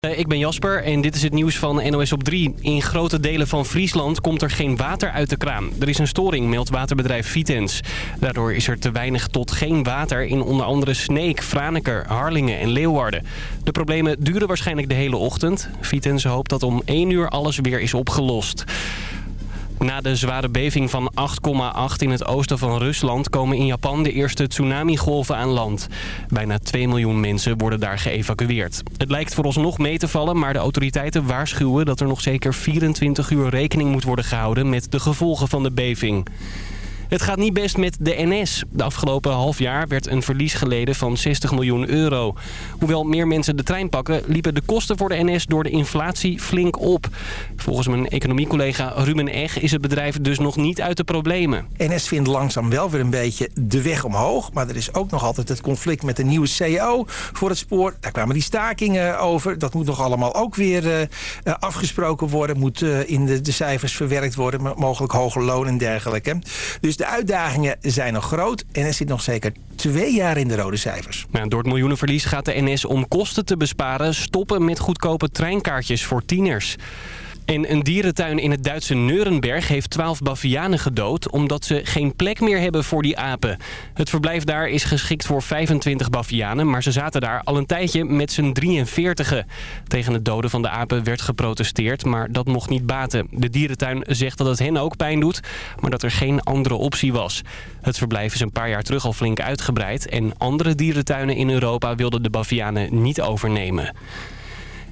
Eh, ik ben Jasper en dit is het nieuws van NOS op 3. In grote delen van Friesland komt er geen water uit de kraan. Er is een storing, meldt waterbedrijf Vitens. Daardoor is er te weinig tot geen water in onder andere Sneek, Franeker, Harlingen en Leeuwarden. De problemen duren waarschijnlijk de hele ochtend. Vitens hoopt dat om 1 uur alles weer is opgelost. Na de zware beving van 8,8 in het oosten van Rusland komen in Japan de eerste tsunamigolven aan land. Bijna 2 miljoen mensen worden daar geëvacueerd. Het lijkt vooralsnog mee te vallen, maar de autoriteiten waarschuwen dat er nog zeker 24 uur rekening moet worden gehouden met de gevolgen van de beving. Het gaat niet best met de NS. De afgelopen half jaar werd een verlies geleden van 60 miljoen euro. Hoewel meer mensen de trein pakken, liepen de kosten voor de NS door de inflatie flink op. Volgens mijn economiecollega Ruben Eg is het bedrijf dus nog niet uit de problemen. NS vindt langzaam wel weer een beetje de weg omhoog. Maar er is ook nog altijd het conflict met de nieuwe CEO voor het spoor. Daar kwamen die stakingen over. Dat moet nog allemaal ook weer uh, afgesproken worden. Moet uh, in de, de, cijfers verwerkt worden. Mogelijk hoger loon en dergelijke. Dus de uitdagingen zijn nog groot. NS zit nog zeker twee jaar in de rode cijfers. Door het miljoenenverlies gaat de NS om kosten te besparen... stoppen met goedkope treinkaartjes voor tieners. En een dierentuin in het Duitse Neurenberg heeft 12 bavianen gedood... omdat ze geen plek meer hebben voor die apen. Het verblijf daar is geschikt voor 25 bavianen... maar ze zaten daar al een tijdje met z'n 43 Tegen het doden van de apen werd geprotesteerd, maar dat mocht niet baten. De dierentuin zegt dat het hen ook pijn doet, maar dat er geen andere optie was. Het verblijf is een paar jaar terug al flink uitgebreid... en andere dierentuinen in Europa wilden de bavianen niet overnemen.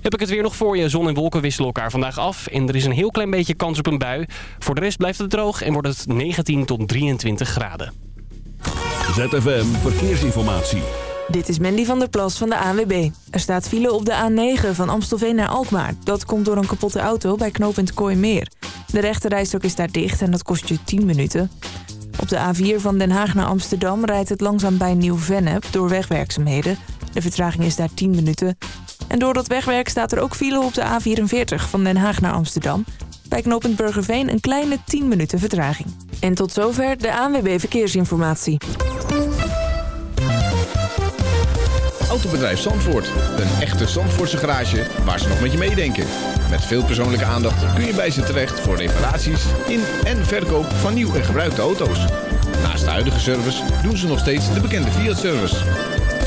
Heb ik het weer nog voor je. Zon en wolken wisselen elkaar vandaag af. En er is een heel klein beetje kans op een bui. Voor de rest blijft het droog en wordt het 19 tot 23 graden. ZFM Verkeersinformatie. Dit is Mandy van der Plas van de ANWB. Er staat file op de A9 van Amstelveen naar Alkmaar. Dat komt door een kapotte auto bij knooppunt Kooimeer. De rechterrijstok is daar dicht en dat kost je 10 minuten. Op de A4 van Den Haag naar Amsterdam rijdt het langzaam bij Nieuw-Vennep door wegwerkzaamheden. De vertraging is daar 10 minuten. En door dat wegwerk staat er ook file op de A44 van Den Haag naar Amsterdam. Bij knooppunt Burgerveen een kleine 10 minuten vertraging. En tot zover de ANWB Verkeersinformatie. Autobedrijf Zandvoort. Een echte Zandvoortse garage waar ze nog met je meedenken. Met veel persoonlijke aandacht kun je bij ze terecht voor reparaties in en verkoop van nieuw en gebruikte auto's. Naast de huidige service doen ze nog steeds de bekende Fiat-service.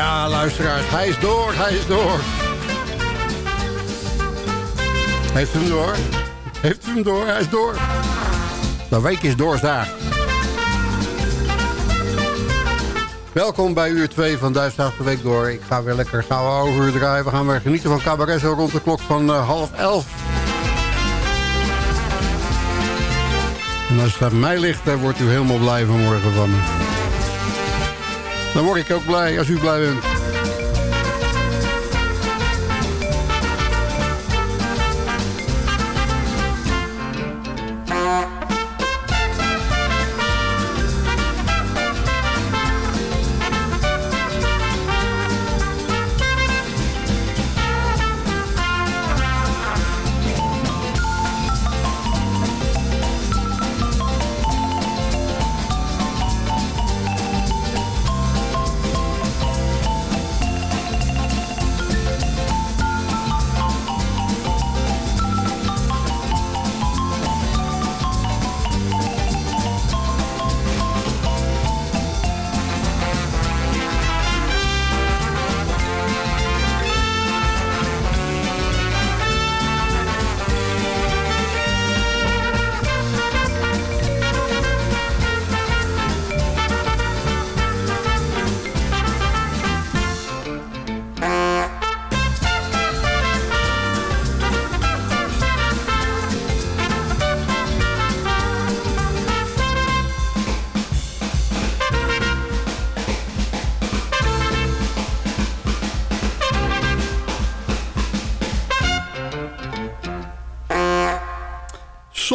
Ja, luisteraars, hij is door, hij is door. Heeft hem door? Heeft hem door? Hij is door. De week is doorzaag. Welkom bij uur 2 van Duitsdag Week Door. Ik ga weer lekker gauw over draaien. We gaan weer genieten van cabaret rond de klok van uh, half elf. En als het aan mij ligt, dan wordt u helemaal blij vanmorgen van me. Dan word ik ook blij als u blij bent.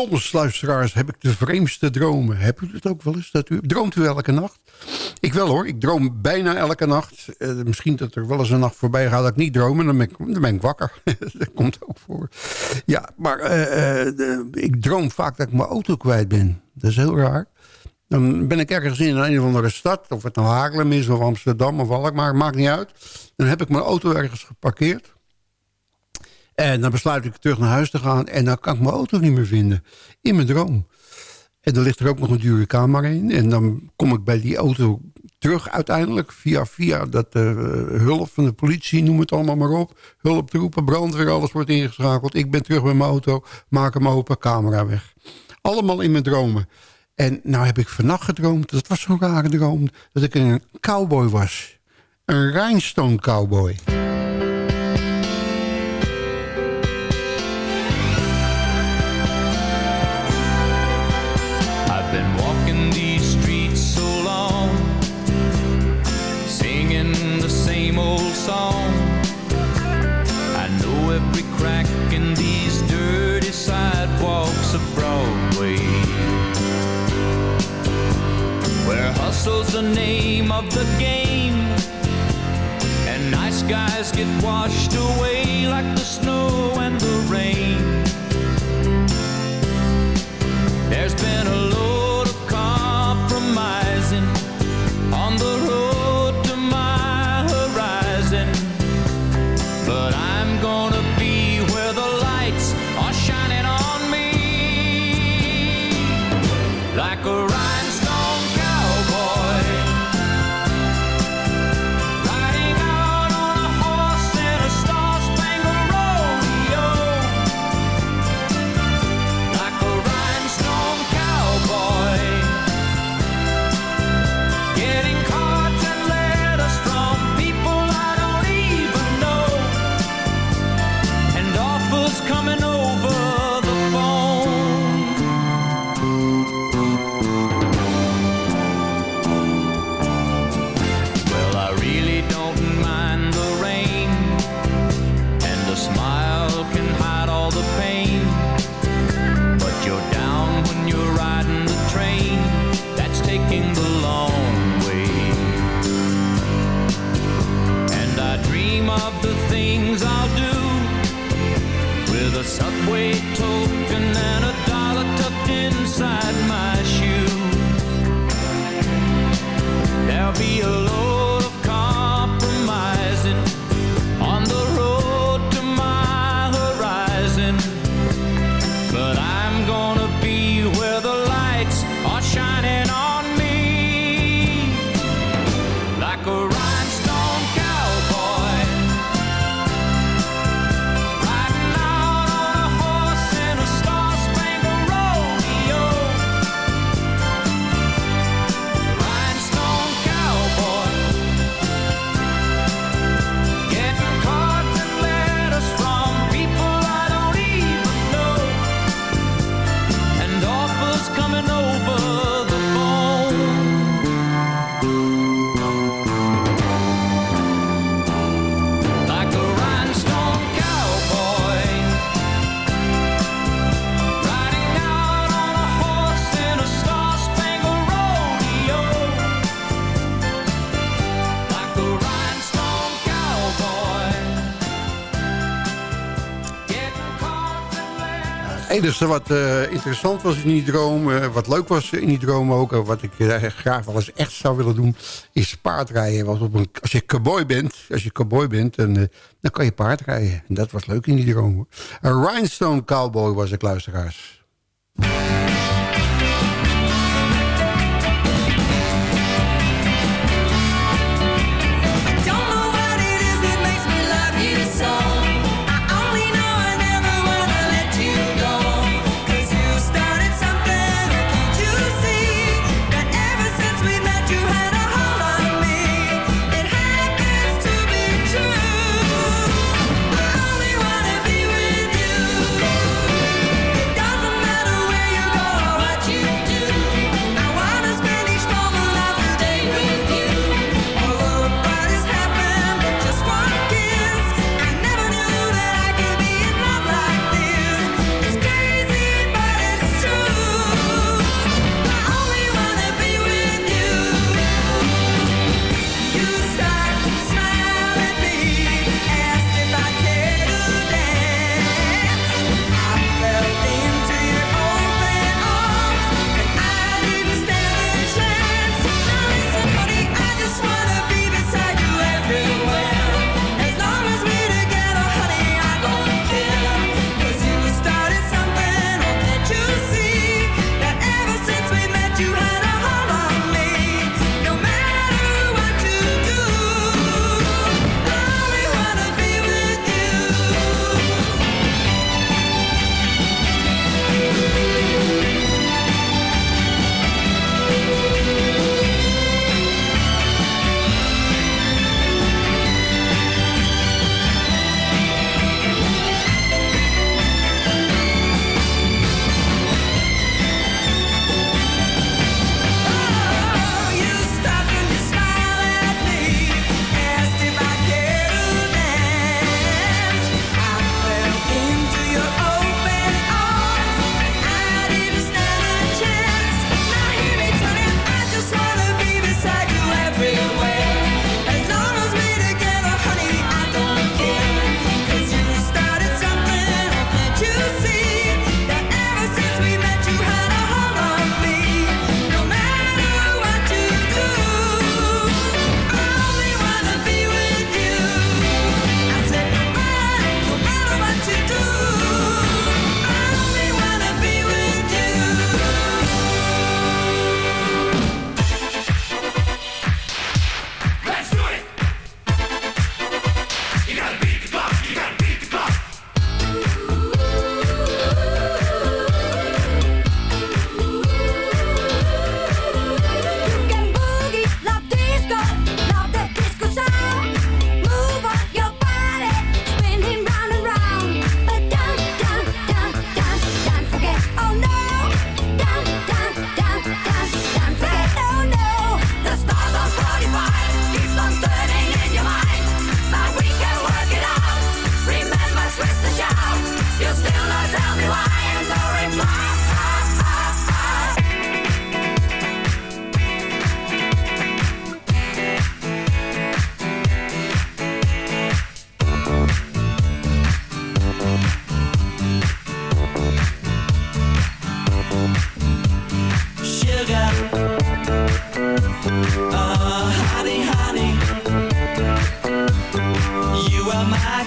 Soms, luisteraars, heb ik de vreemdste dromen. Heb u het ook wel eens? Dat u, droomt u elke nacht? Ik wel hoor, ik droom bijna elke nacht. Uh, misschien dat er wel eens een nacht voorbij gaat dat ik niet droom... en dan ben ik, dan ben ik wakker. dat komt ook voor. Ja, maar uh, de, ik droom vaak dat ik mijn auto kwijt ben. Dat is heel raar. Dan ben ik ergens in een of andere stad... of het nou Haarlem is of Amsterdam of Alkmaar, maakt niet uit. Dan heb ik mijn auto ergens geparkeerd... En dan besluit ik terug naar huis te gaan. En dan kan ik mijn auto niet meer vinden. In mijn droom. En dan ligt er ook nog een dure kamer in. En dan kom ik bij die auto terug uiteindelijk. Via, via dat uh, hulp van de politie, noem het allemaal maar op. Hulptroepen, brandweer, alles wordt ingeschakeld. Ik ben terug bij mijn auto, maak hem open, camera weg. Allemaal in mijn dromen. En nou heb ik vannacht gedroomd, dat was zo'n rare droom... dat ik een cowboy was. Een rhinestone cowboy. Hustle's the name of the game. And nice guys get washed away like the snow enige wat uh, interessant was in die droom, uh, wat leuk was in die droom ook... Uh, wat ik graag wel eens echt zou willen doen, is paardrijden. Want op een, als je cowboy bent, als je cowboy bent dan, dan kan je paardrijden. En dat was leuk in die droom. Een rhinestone cowboy was ik, luisteraars.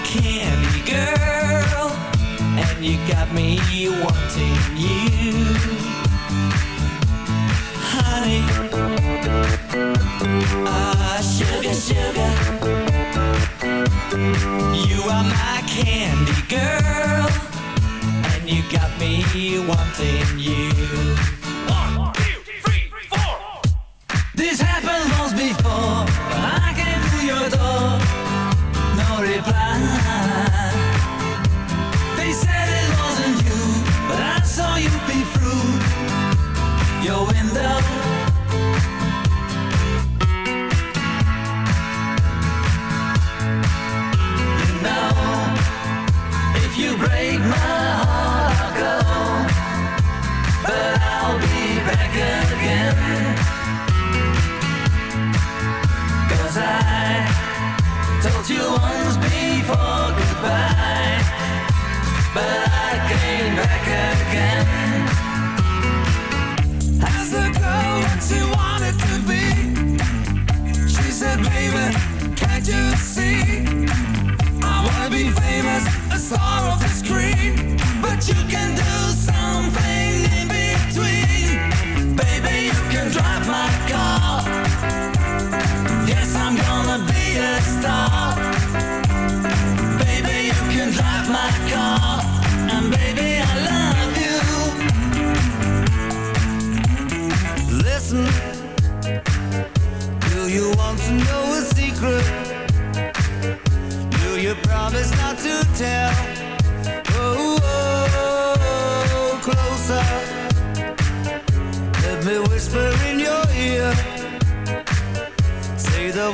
candy girl, and you got me wanting you.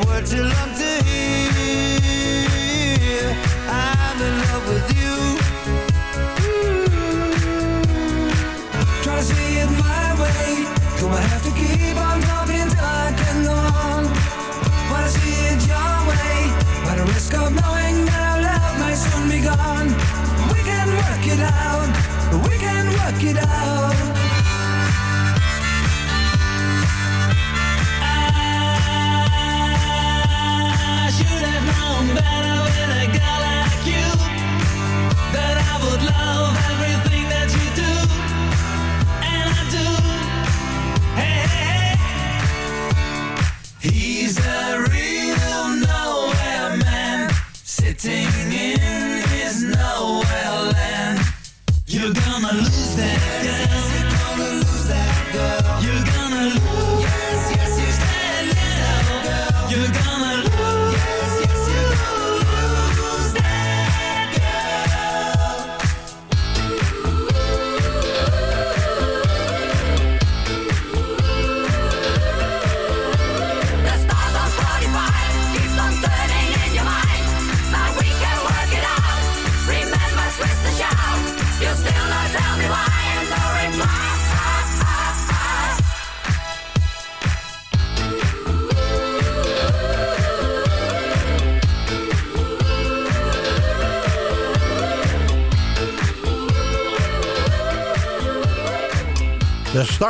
words you love to hear. I'm in love with you. Mm. Try to see it my way. Do I have to keep on till I can? to see it your way. The risk of knowing love soon be gone. We can work it out. We can work it out.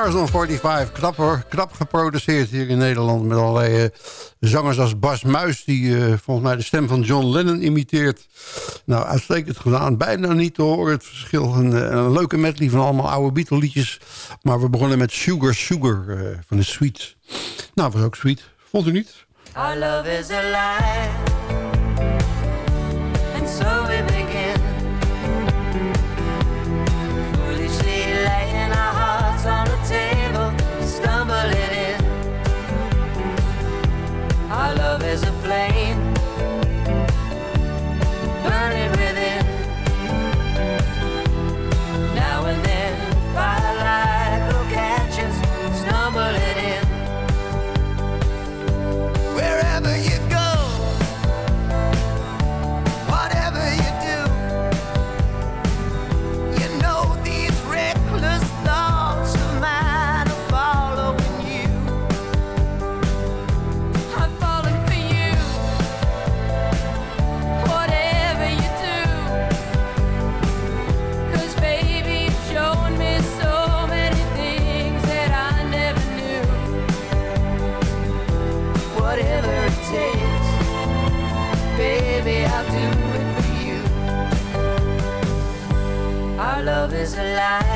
Stars on 45, knap, knap geproduceerd hier in Nederland... met allerlei uh, zangers als Bas Muis... die uh, volgens mij de stem van John Lennon imiteert. Nou, uitstekend gedaan. Bijna niet te horen het verschil. Een, eh, een leuke medley van allemaal oude Beatle liedjes. Maar we begonnen met Sugar Sugar van de Sweet. Nou, was ook sweet. Vond u niet? Love is. And so is a lie.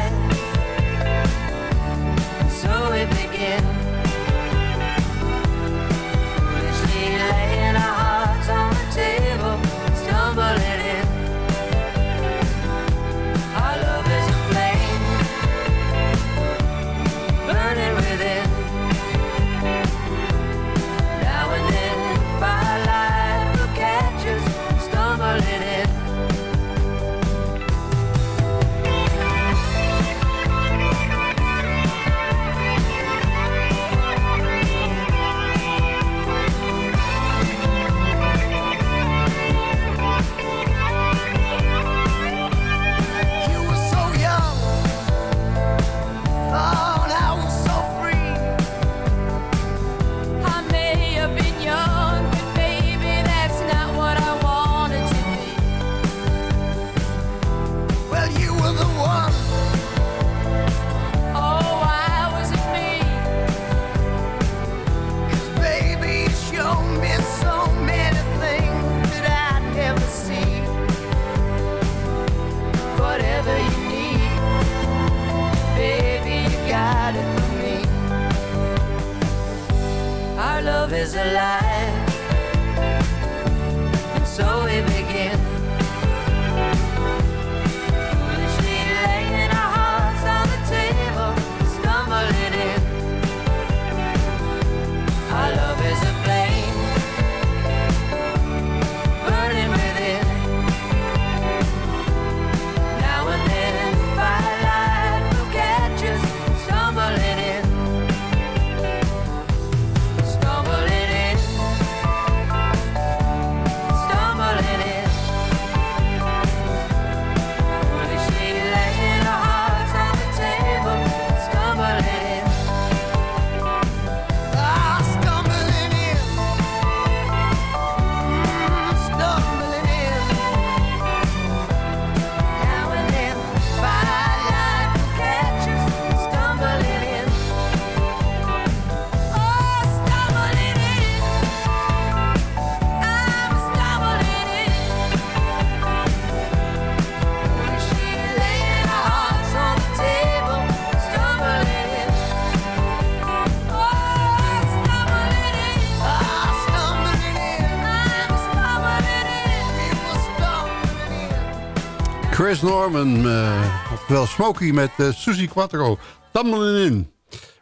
Chris Norman, eh, oftewel Smokey met eh, uh, Susie Quattro. Tumbling in.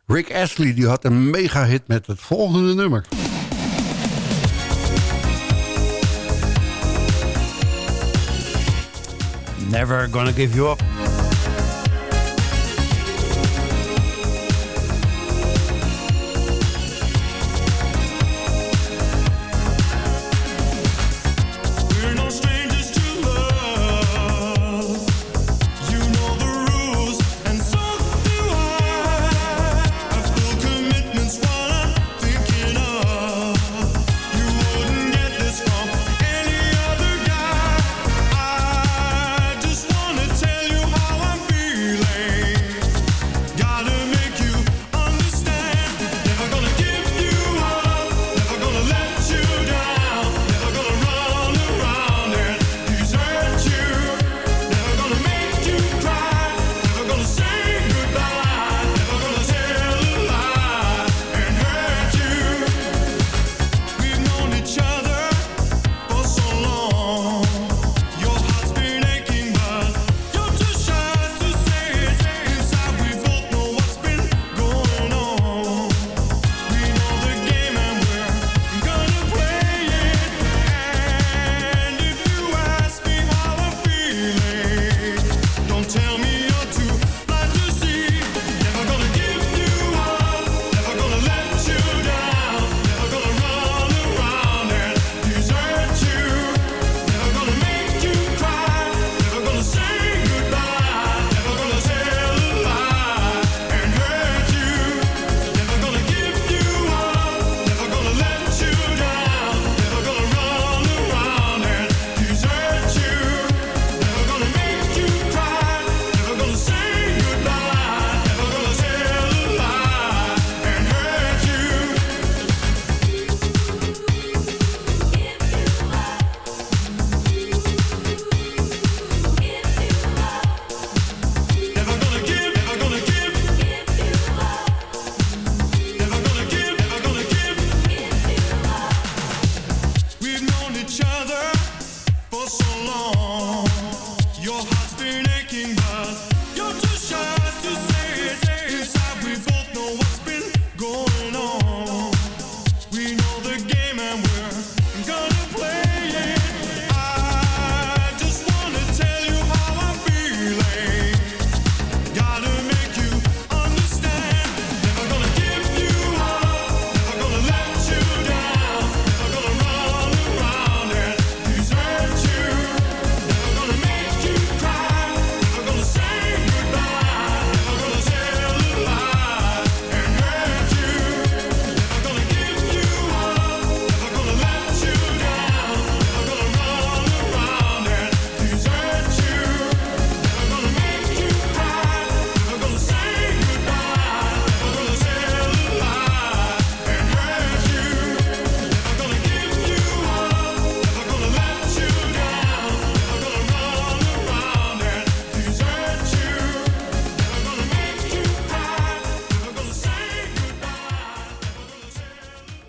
Rick Astley die had een mega hit met het volgende nummer. Never gonna give you up.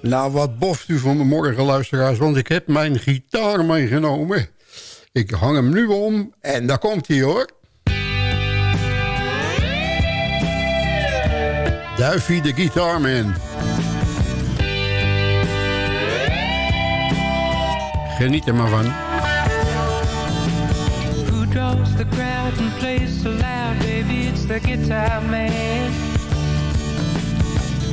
Nou, wat boft u morgen, luisteraars, want ik heb mijn gitaar meegenomen. Ik hang hem nu om en daar komt hij hoor. Duifie de Guitarman. Geniet er maar van. Who draws the crowd and plays so loud, baby? It's the guitar man.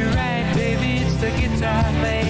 who treats you right, baby? It's the guitar man.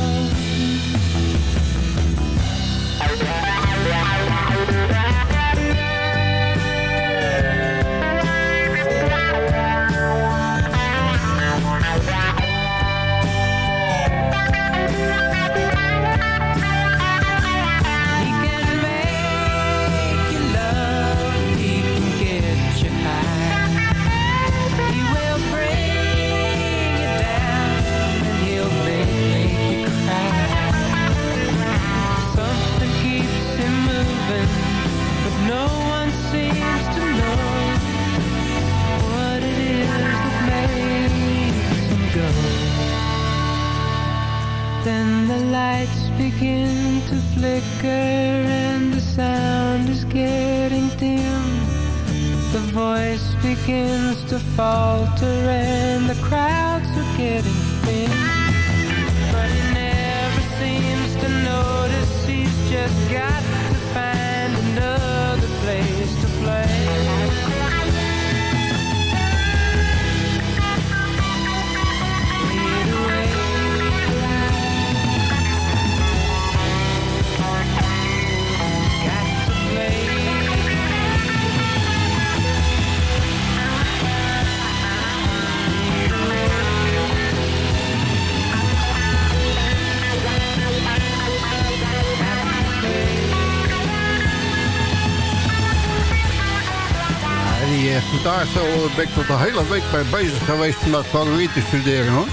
Lights begin to flicker and the sound is getting dim. The voice begins to falter and the crowds are getting die uh, gitaarsolo ben ik tot de hele week bij bezig geweest om dat favoriet te studeren hoor.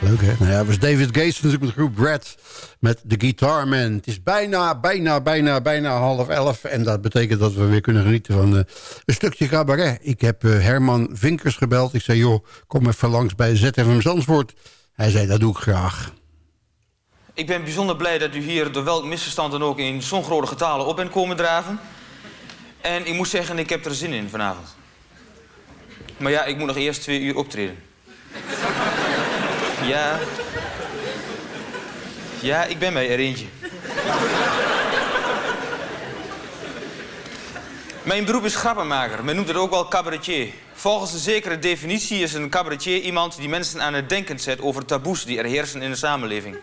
Leuk hè? Nou ja, was David Gates natuurlijk met de groep Brad met The Guitar Man. Het is bijna, bijna, bijna, bijna half elf. En dat betekent dat we weer kunnen genieten van eh, een stukje cabaret. Ik heb eh, Herman Vinkers gebeld. Ik zei, joh, kom even langs bij ZFM Zandvoort. Hij zei, dat doe ik graag. Ik ben bijzonder blij dat u hier door welk misverstand dan ook in zo'n grote getalen op bent komen draven. En ik moet zeggen, ik heb er zin in vanavond. Maar ja, ik moet nog eerst twee uur optreden. Ja. Ja, ik ben mij er eentje. Mijn beroep is grappenmaker. Men noemt het ook wel cabaretier. Volgens een zekere definitie is een cabaretier iemand die mensen aan het denken zet over taboes die er heersen in de samenleving.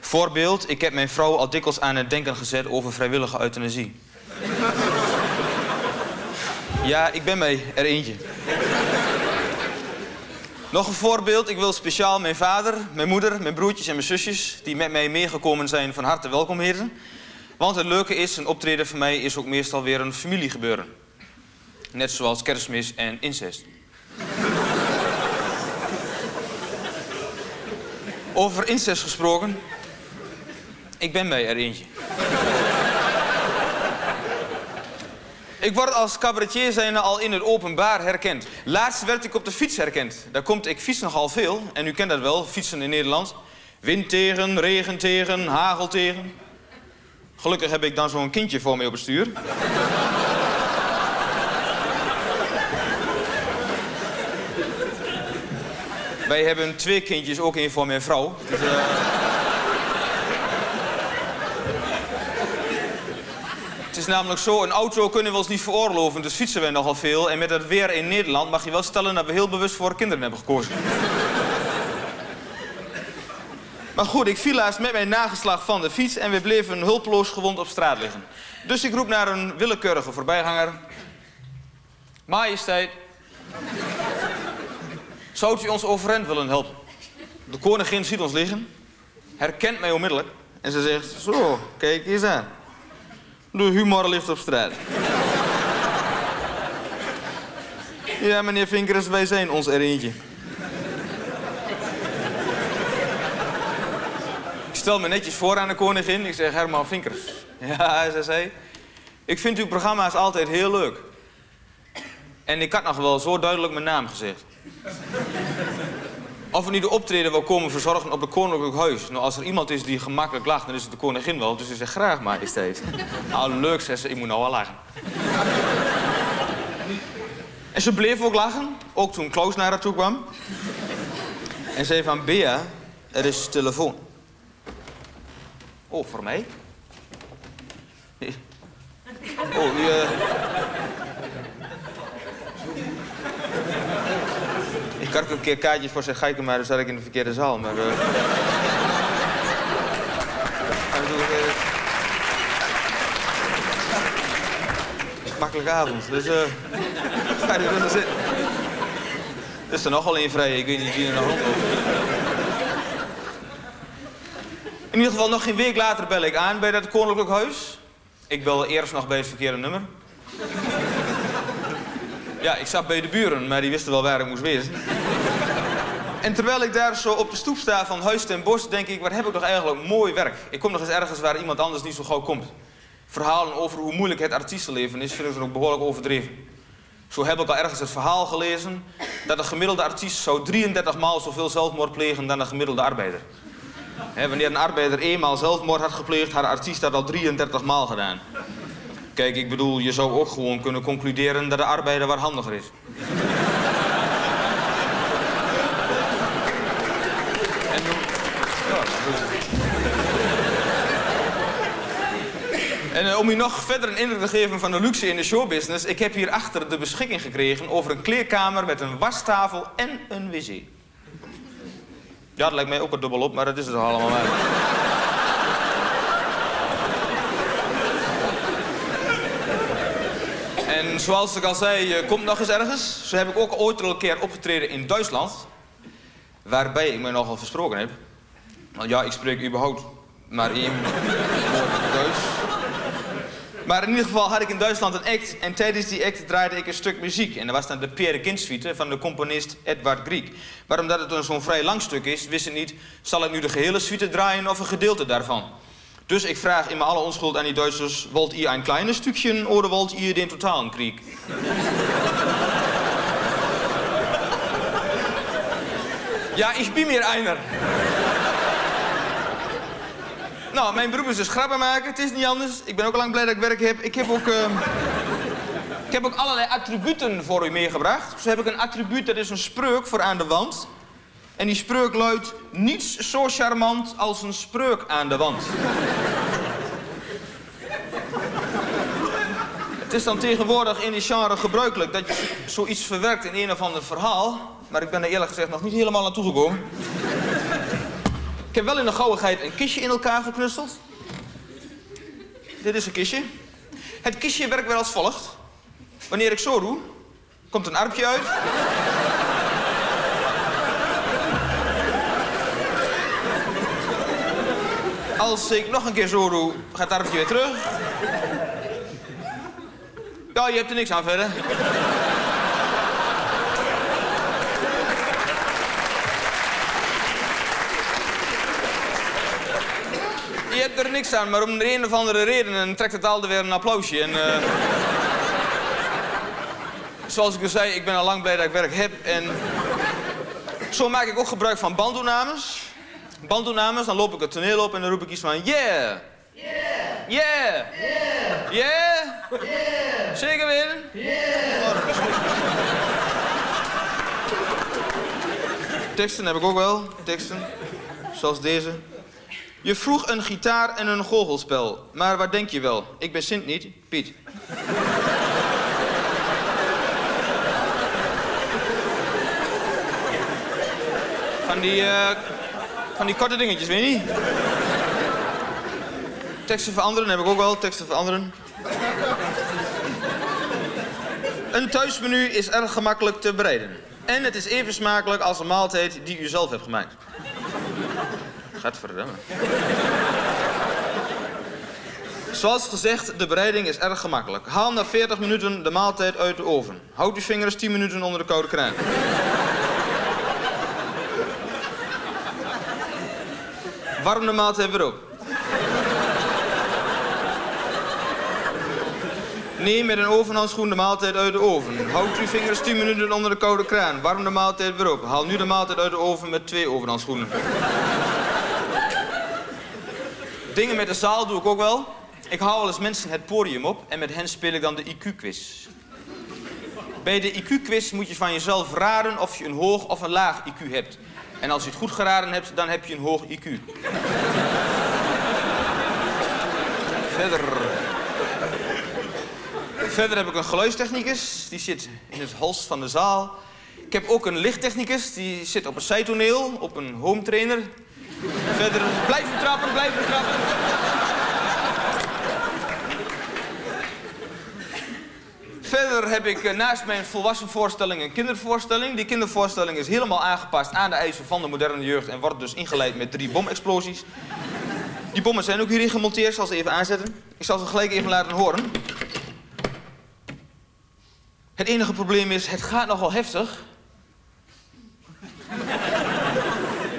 Voorbeeld, ik heb mijn vrouw al dikwijls aan het denken gezet over vrijwillige euthanasie. Ja, ik ben mij er eentje. Nog een voorbeeld. Ik wil speciaal mijn vader, mijn moeder, mijn broertjes en mijn zusjes... die met mij meegekomen zijn, van harte welkom heten. Want het leuke is, een optreden voor mij is ook meestal weer een familiegebeuren. Net zoals kerstmis en incest. Over incest gesproken. Ik ben bij er eentje. Ik word als cabaretier zijnde al in het openbaar herkend. Laatst werd ik op de fiets herkend. Daar komt ik fiets nogal veel. En u kent dat wel, fietsen in Nederland. Wind tegen, regen tegen, hagel tegen. Gelukkig heb ik dan zo'n kindje voor mij op het stuur. Wij hebben twee kindjes, ook één voor mijn vrouw. Dus, eh, Het is namelijk zo, een auto kunnen we ons niet veroorloven, dus fietsen we nogal veel. En met het weer in Nederland mag je wel stellen dat we heel bewust voor kinderen hebben gekozen. Maar goed, ik viel laatst met mijn nageslag van de fiets en we bleven hulpeloos gewond op straat liggen. Dus ik roep naar een willekeurige voorbijganger. Majesteit, zou u ons overeind willen helpen? De koningin ziet ons liggen, herkent mij onmiddellijk en ze zegt: Zo, kijk eens aan. De humor ligt op straat. Ja, meneer Vinkers, wij zijn ons er eentje. Ik stel me netjes voor aan de koningin. Ik zeg Herman Vinkers. Ja, zei zij. Ik vind uw programma's altijd heel leuk. En ik had nog wel zo duidelijk mijn naam gezegd. Of we nu de optreden wil komen verzorgen op het koninklijk huis. Nou, als er iemand is die gemakkelijk lacht, dan is het de koningin wel. Dus ze zegt graag, majesteit. nou, leuk, zegt ze. Ik moet nou wel lachen. en ze bleef ook lachen. Ook toen Klaus naar haar toe kwam. En zei van, Bea, er is telefoon. Oh, voor mij? Nee. Oh, die, eh, Ik had ook een keer kaartjes voor zijn geiken, maar dan zat ik in de verkeerde zaal. Maar, eh, Makkelijke avond, dus eh ga je zitten. Er is er nog wel één vrij, ik weet niet wie er nog. In ieder geval, nog geen week later bel ik aan bij dat koninklijk huis. Ik bel eerst nog bij het verkeerde nummer. Ja, ik zat bij de buren, maar die wisten wel waar ik moest wezen. En terwijl ik daar zo op de stoep sta van Huis ten Bos, denk ik, wat heb ik toch eigenlijk mooi werk. Ik kom nog eens ergens waar iemand anders niet zo gauw komt. Verhalen over hoe moeilijk het artiestenleven is, vinden ze ook behoorlijk overdreven. Zo heb ik al ergens het verhaal gelezen dat een gemiddelde artiest zou 33 maal zoveel zelfmoord plegen dan een gemiddelde arbeider. Wanneer een arbeider eenmaal zelfmoord had gepleegd, had de artiest dat al 33 maal gedaan. Kijk, ik bedoel, je zou ook gewoon kunnen concluderen dat de arbeider wat handiger is. En ja. En eh, om u nog verder een indruk te geven van de luxe in de showbusiness... ik heb hier achter de beschikking gekregen over een kleerkamer met een wastafel en een wc. Ja, dat lijkt mij ook wat dubbel op, maar dat is het allemaal En zoals ik al zei, je komt nog eens ergens. Zo heb ik ook ooit al een keer opgetreden in Duitsland. Waarbij ik me nogal versproken heb. Want ja, ik spreek überhaupt maar één woord Duits. Maar in ieder geval had ik in Duitsland een act. En tijdens die act draaide ik een stuk muziek. En dat was dan de Pierre Kind suite van de componist Edward Grieg. Maar omdat het zo'n vrij lang stuk is, wist ik niet... zal ik nu de gehele suite draaien of een gedeelte daarvan? Dus ik vraag in mijn alle onschuld aan die Duitsers... wollt ihr ein kleines Stückchen oder wollt ihr den totalen Krieg? ja, ik ben meer einer. Nou, mijn beroep is dus grappen maken. Het is niet anders. Ik ben ook lang blij dat ik werk heb. Ik heb ook... ehm, Ik heb ook allerlei attributen voor u meegebracht. Zo heb ik een attribuut, dat is een spreuk voor aan de wand. En die spreuk luidt... Niets zo charmant als een spreuk aan de wand. Het is dan tegenwoordig in die genre gebruikelijk dat je zoiets verwerkt in een of ander verhaal. Maar ik ben er eerlijk gezegd nog niet helemaal aan toegekomen. Ik heb wel in de gauwigheid een kistje in elkaar geknutseld. Dit is een kistje. Het kistje werkt weer als volgt. Wanneer ik zo doe, komt een armpje uit. Als ik nog een keer zo doe, gaat het armpje weer terug. Ja, je hebt er niks aan verder. je hebt er niks aan, maar om de een of andere reden en trekt het alweer weer een applausje. En, eh, zoals ik al zei, ik ben al lang blij dat ik werk heb. En zo maak ik ook gebruik van bandopnames. Bandopnames, dan loop ik het toneel op en dan roep ik iets van yeah. Yeah. Yeah. Yeah. Zeker weten? Teksten heb ik ook wel. Teksten. Zoals deze. Je vroeg een gitaar en een goochelspel. Maar waar denk je wel? Ik ben Sint niet, Piet. Van die, eh, van die korte dingetjes, weet je niet? Teksten veranderen heb ik ook wel. Teksten veranderen. Een thuismenu is erg gemakkelijk te bereiden. En het is even smakelijk als een maaltijd die u zelf hebt gemaakt. Gadverdamme. Zoals gezegd, de bereiding is erg gemakkelijk. Haal na 40 minuten de maaltijd uit de oven. Houd uw vingers 10 minuten onder de koude kraan. Warm de maaltijd weer op. Neem met een ovenhandschoen de maaltijd uit de oven. Houd uw vingers 10 minuten onder de koude kraan. Warm de maaltijd weer op. Haal nu de maaltijd uit de oven met twee ovenhandschoenen. Dingen met de zaal doe ik ook wel. Ik hou wel eens mensen het podium op en met hen speel ik dan de IQ-quiz. Bij de IQ-quiz moet je van jezelf raden of je een hoog of een laag IQ hebt. En als je het goed geraden hebt, dan heb je een hoog IQ. Verder. Verder heb ik een geluidstechnicus, die zit in het hals van de zaal. Ik heb ook een lichttechnicus, die zit op een zijtoneel, op een home trainer. Verder, blijven trappen, blijven trappen. Verder heb ik eh, naast mijn volwassen voorstelling een kindervoorstelling. Die kindervoorstelling is helemaal aangepast aan de eisen van de moderne jeugd en wordt dus ingeleid met drie bomexplosies. Die bommen zijn ook hierin gemonteerd, ik zal ze even aanzetten. Ik zal ze gelijk even laten horen. Het enige probleem is, het gaat nogal heftig.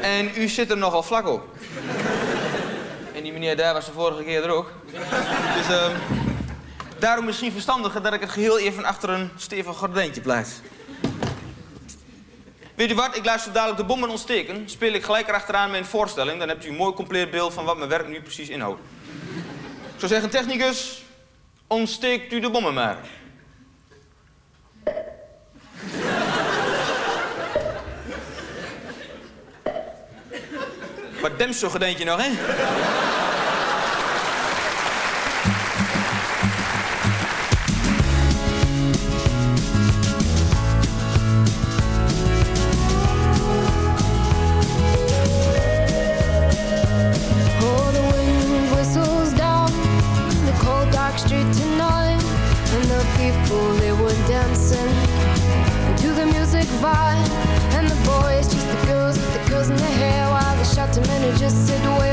En u zit er nogal vlak op. En die meneer daar was de vorige keer er ook. Dus ehm daarom misschien verstandiger dat ik het geheel even achter een stevig gordijntje plaats. Weet u wat, ik laat zo dadelijk de bommen ontsteken. Speel ik gelijk erachteraan mijn voorstelling. Dan hebt u een mooi compleet beeld van wat mijn werk nu precies inhoudt. Ik zou zeggen, technicus, ontsteekt u de bommen maar. Wat dempt zo'n gedeentje nog, hè? understood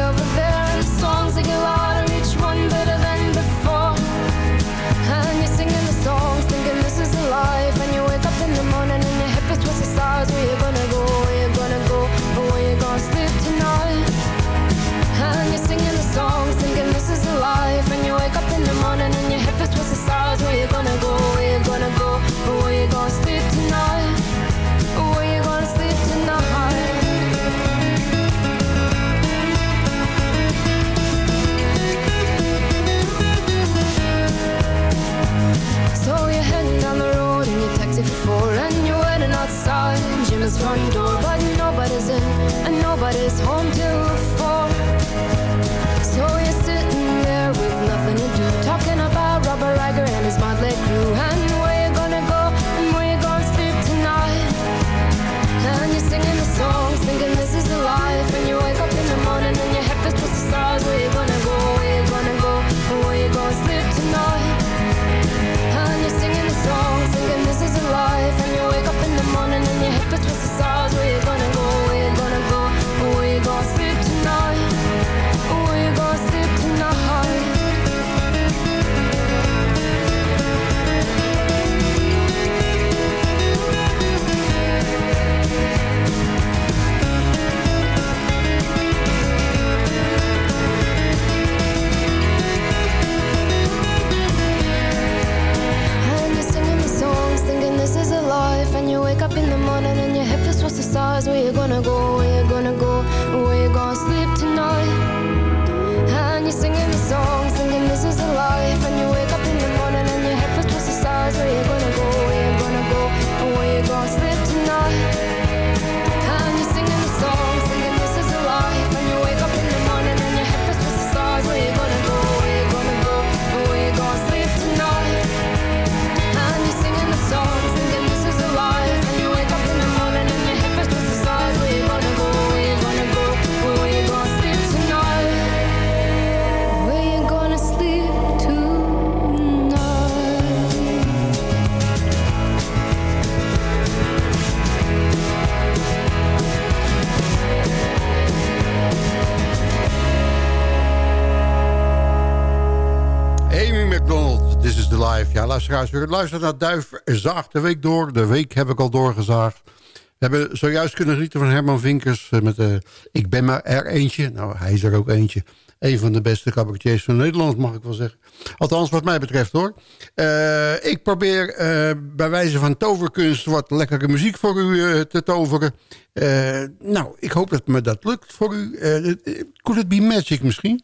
luisteraars, u naar Duif Zaagt de week door. De week heb ik al doorgezaagd. We hebben zojuist kunnen genieten van Herman Vinkers eh, met de Ik ben maar er eentje. Nou, hij is er ook eentje. Een van de beste cabaretiers van Nederland, mag ik wel zeggen. Althans, wat mij betreft hoor. Eh, ik probeer eh, bij wijze van toverkunst wat lekkere muziek voor u eh, te toveren. Eh, nou, ik hoop dat me dat lukt voor u. Eh, could it be magic misschien?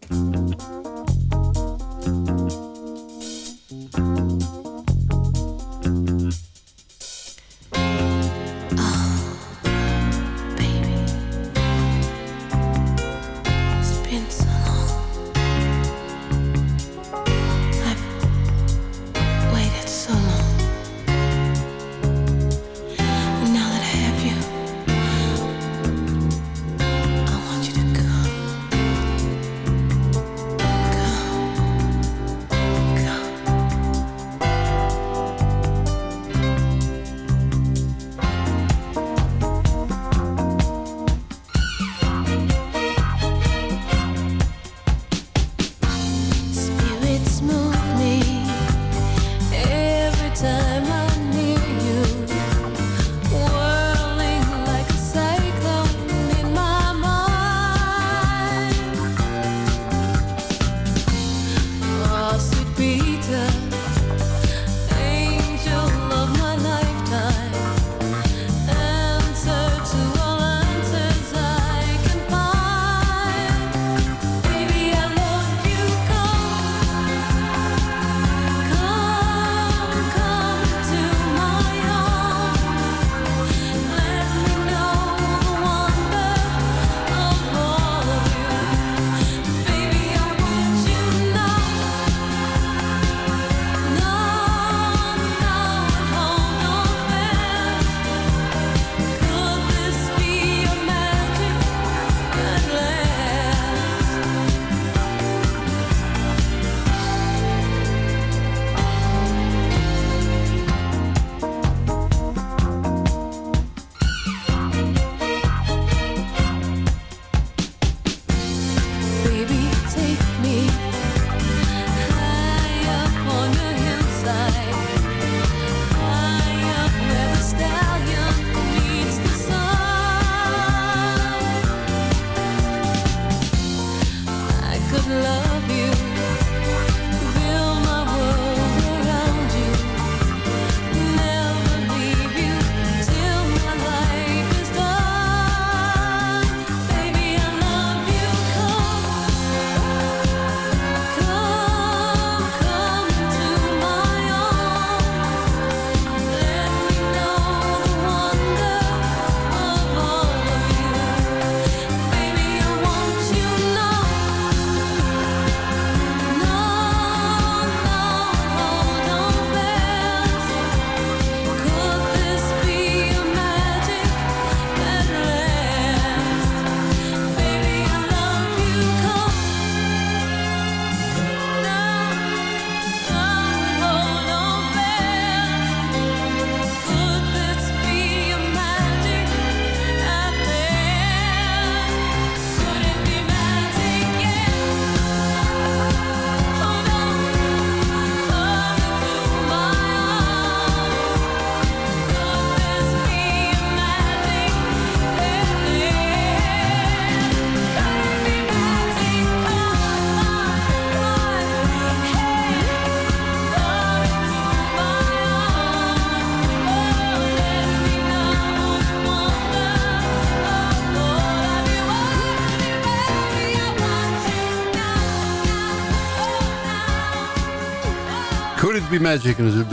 Magic. En natuurlijk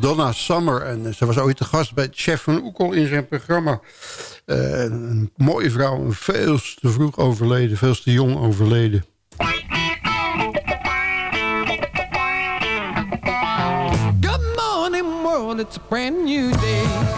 Donna Summer. Summer. En ze was ooit te gast bij Chef van Oekel in zijn programma. Eh, een mooie vrouw. Veel te vroeg overleden. Veel te jong overleden. Good morning it's a brand new day.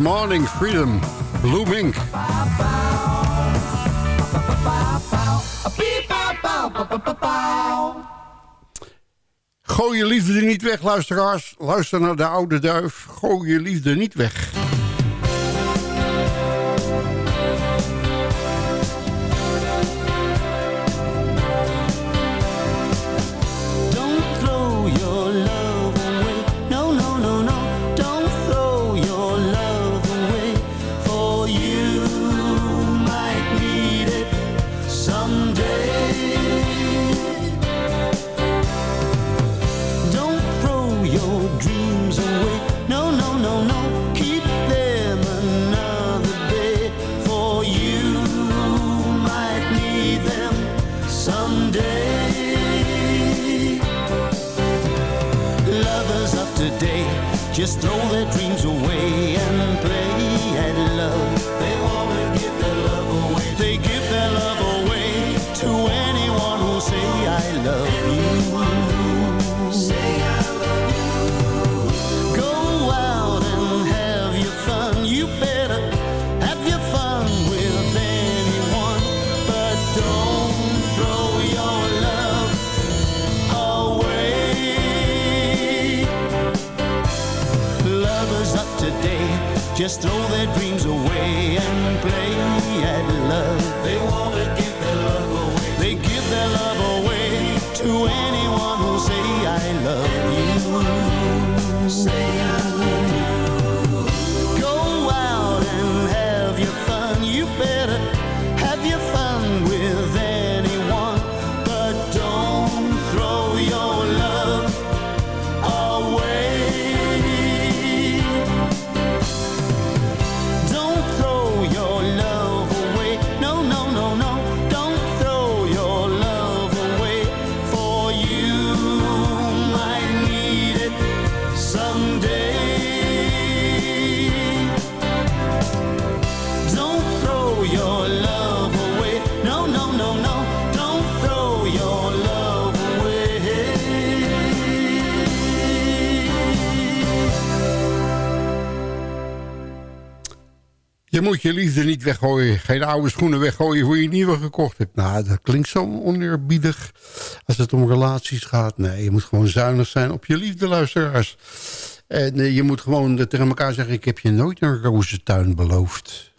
Morning Freedom, Blue Mink. Gooi je liefde niet weg, luisteraars. Luister naar de oude duif. Gooi je liefde niet weg. today just throw their dreams away. just throw their dreams away and play at love. They want to give their love away. They give their love away to anyone who say I love you. Say Je moet je liefde niet weggooien. Geen oude schoenen weggooien voor je nieuwe gekocht hebt. Nou, dat klinkt zo oneerbiedig als het om relaties gaat. Nee, je moet gewoon zuinig zijn op je liefde, luisteraars. En eh, je moet gewoon tegen elkaar zeggen... ik heb je nooit een rozentuin beloofd.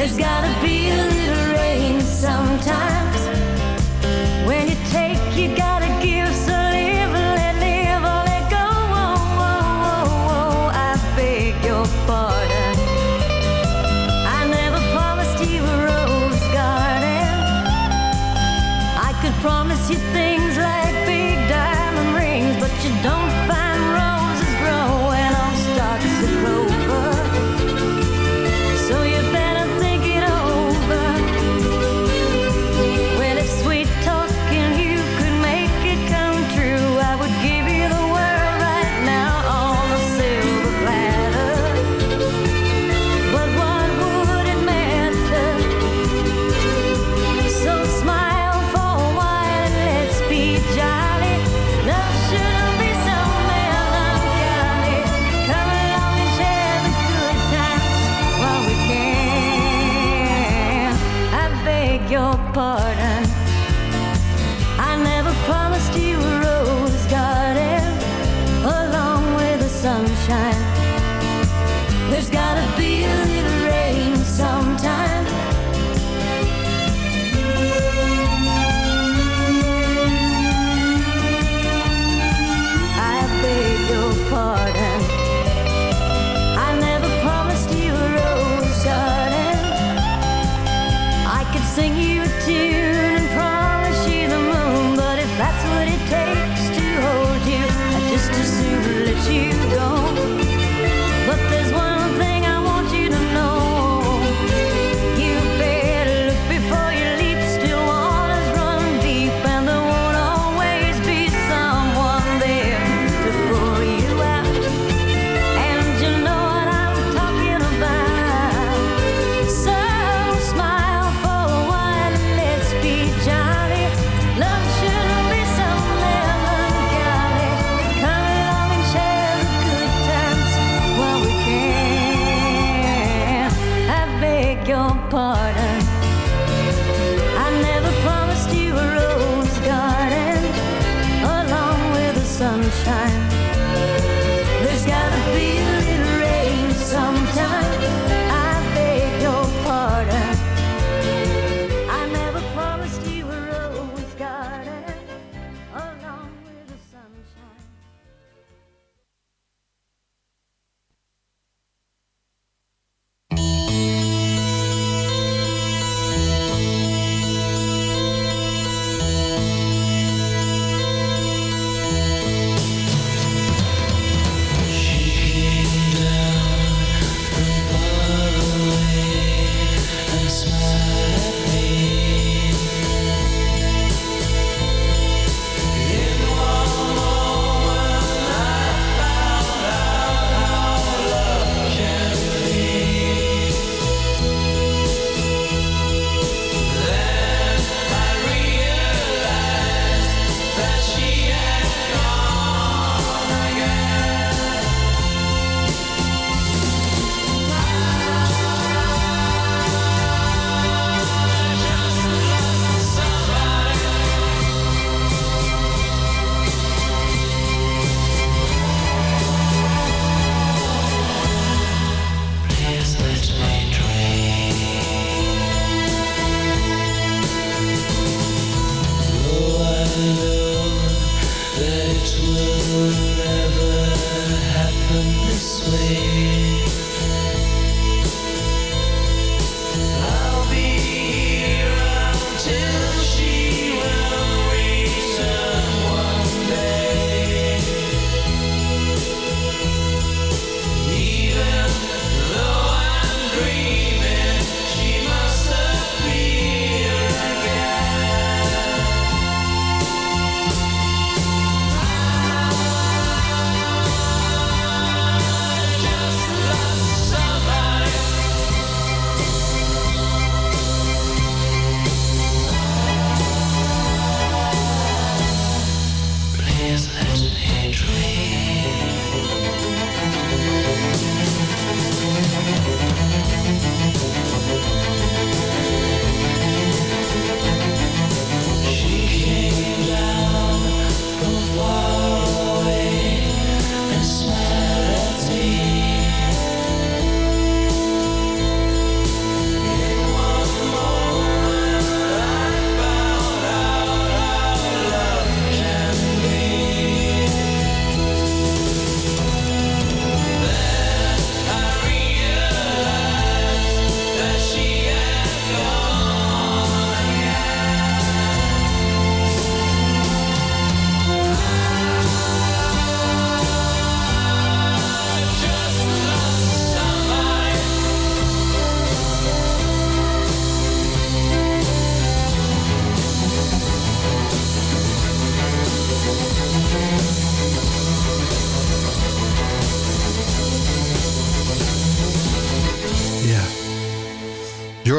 There's gotta be a little rain sometimes. When you take, you gotta give. So live let live or let go. Oh, oh, oh, oh, I beg your pardon. I never promised you a rose garden. I could promise you things.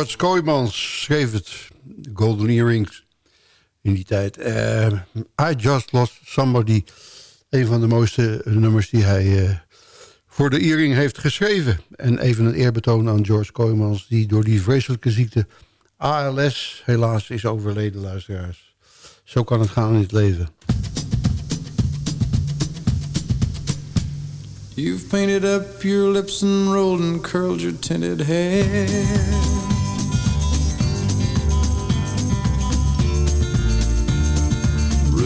George Kooijmans schreef het. Golden Earrings in die tijd. Eh, I Just Lost Somebody. Een van de mooiste nummers die hij eh, voor de Earring heeft geschreven. En even een eerbetoon aan George Kooijmans... die door die vreselijke ziekte ALS helaas is overleden, luisteraars. Zo kan het gaan in het leven. You've painted up your lips and rolled and curled your tinted hair.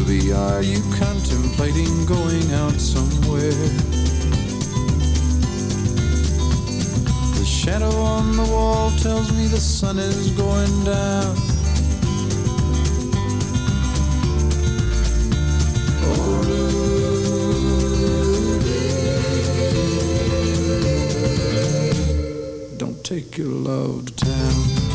Ruby, are you contemplating going out somewhere? The shadow on the wall tells me the sun is going down. Don't take your love to town.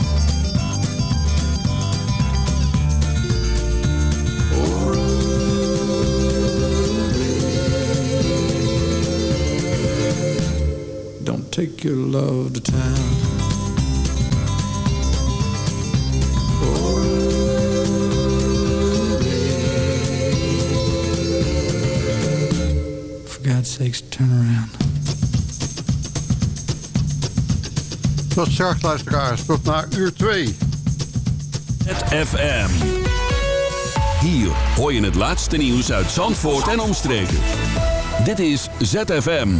Take your love to town. For God's sakes, turn around. Tot straks, luisteraars. Tot na uur 2. Het FM. Hier hoor je het laatste nieuws uit Zandvoort en omstreken. Dit is ZFM.